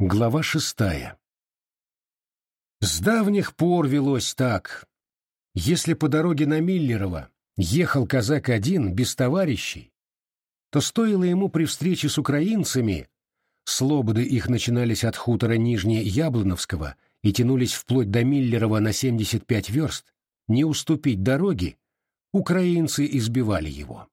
Глава шестая. С давних пор велось так. Если по дороге на Миллерово ехал казак один, без товарищей, то стоило ему при встрече с украинцами, слободы их начинались от хутора Нижнее Яблоновского и тянулись вплоть до Миллерова на 75 верст, не уступить дороги, украинцы избивали его.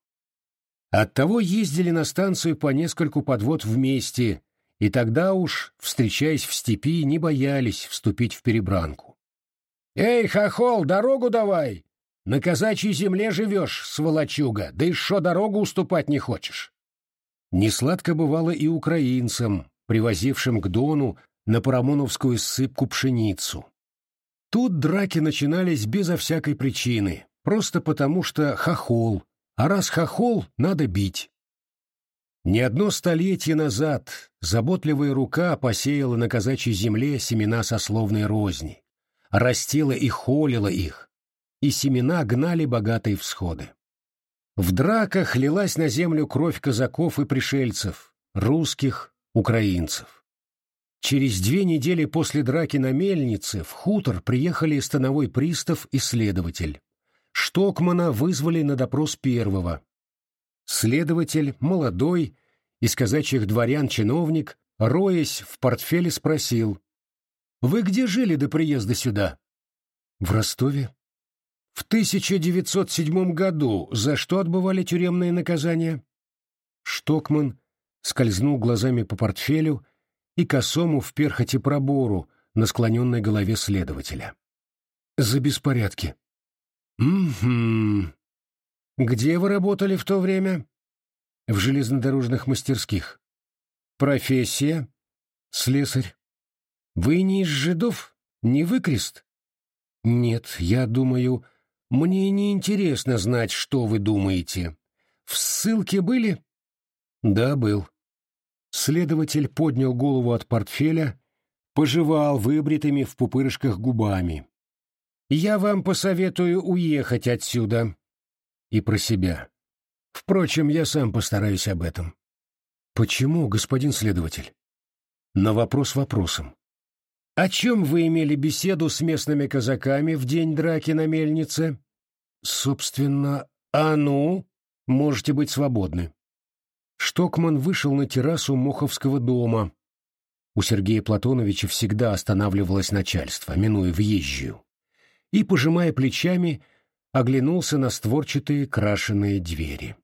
Оттого ездили на станцию по нескольку подвод вместе, и тогда уж, встречаясь в степи, не боялись вступить в перебранку. «Эй, хохол, дорогу давай! На казачьей земле живешь, сволочуга, да и шо дорогу уступать не хочешь!» Несладко бывало и украинцам, привозившим к Дону на Парамоновскую ссыпку пшеницу. Тут драки начинались безо всякой причины, просто потому что хохол, а раз хохол, надо бить. Не одно столетие назад заботливая рука посеяла на казачьей земле семена сословной розни, растила и холила их, и семена гнали богатые всходы. В драках лилась на землю кровь казаков и пришельцев, русских, украинцев. Через две недели после драки на мельнице в хутор приехали становой пристав и следователь. Штокмана вызвали на допрос первого. Следователь, молодой, из казачьих дворян чиновник, роясь в портфеле, спросил. «Вы где жили до приезда сюда?» «В Ростове». «В 1907 году за что отбывали тюремные наказания?» Штокман скользнул глазами по портфелю и косому в перхоти пробору на склоненной голове следователя. «За беспорядки». «Угу. Где вы работали в то время?» «В железнодорожных мастерских». «Профессия?» «Слесарь». «Вы не из жидов? Не выкрест?» «Нет, я думаю, мне не интересно знать, что вы думаете. В ссылке были?» «Да, был». Следователь поднял голову от портфеля, пожевал выбритыми в пупырышках губами. «Я вам посоветую уехать отсюда». И про себя. Впрочем, я сам постараюсь об этом. Почему, господин следователь? На вопрос вопросом. О чем вы имели беседу с местными казаками в день драки на мельнице? Собственно, а ну, можете быть свободны. Штокман вышел на террасу Моховского дома. У Сергея Платоновича всегда останавливалось начальство, минуя въезжую и, пожимая плечами, оглянулся на створчатые крашеные двери.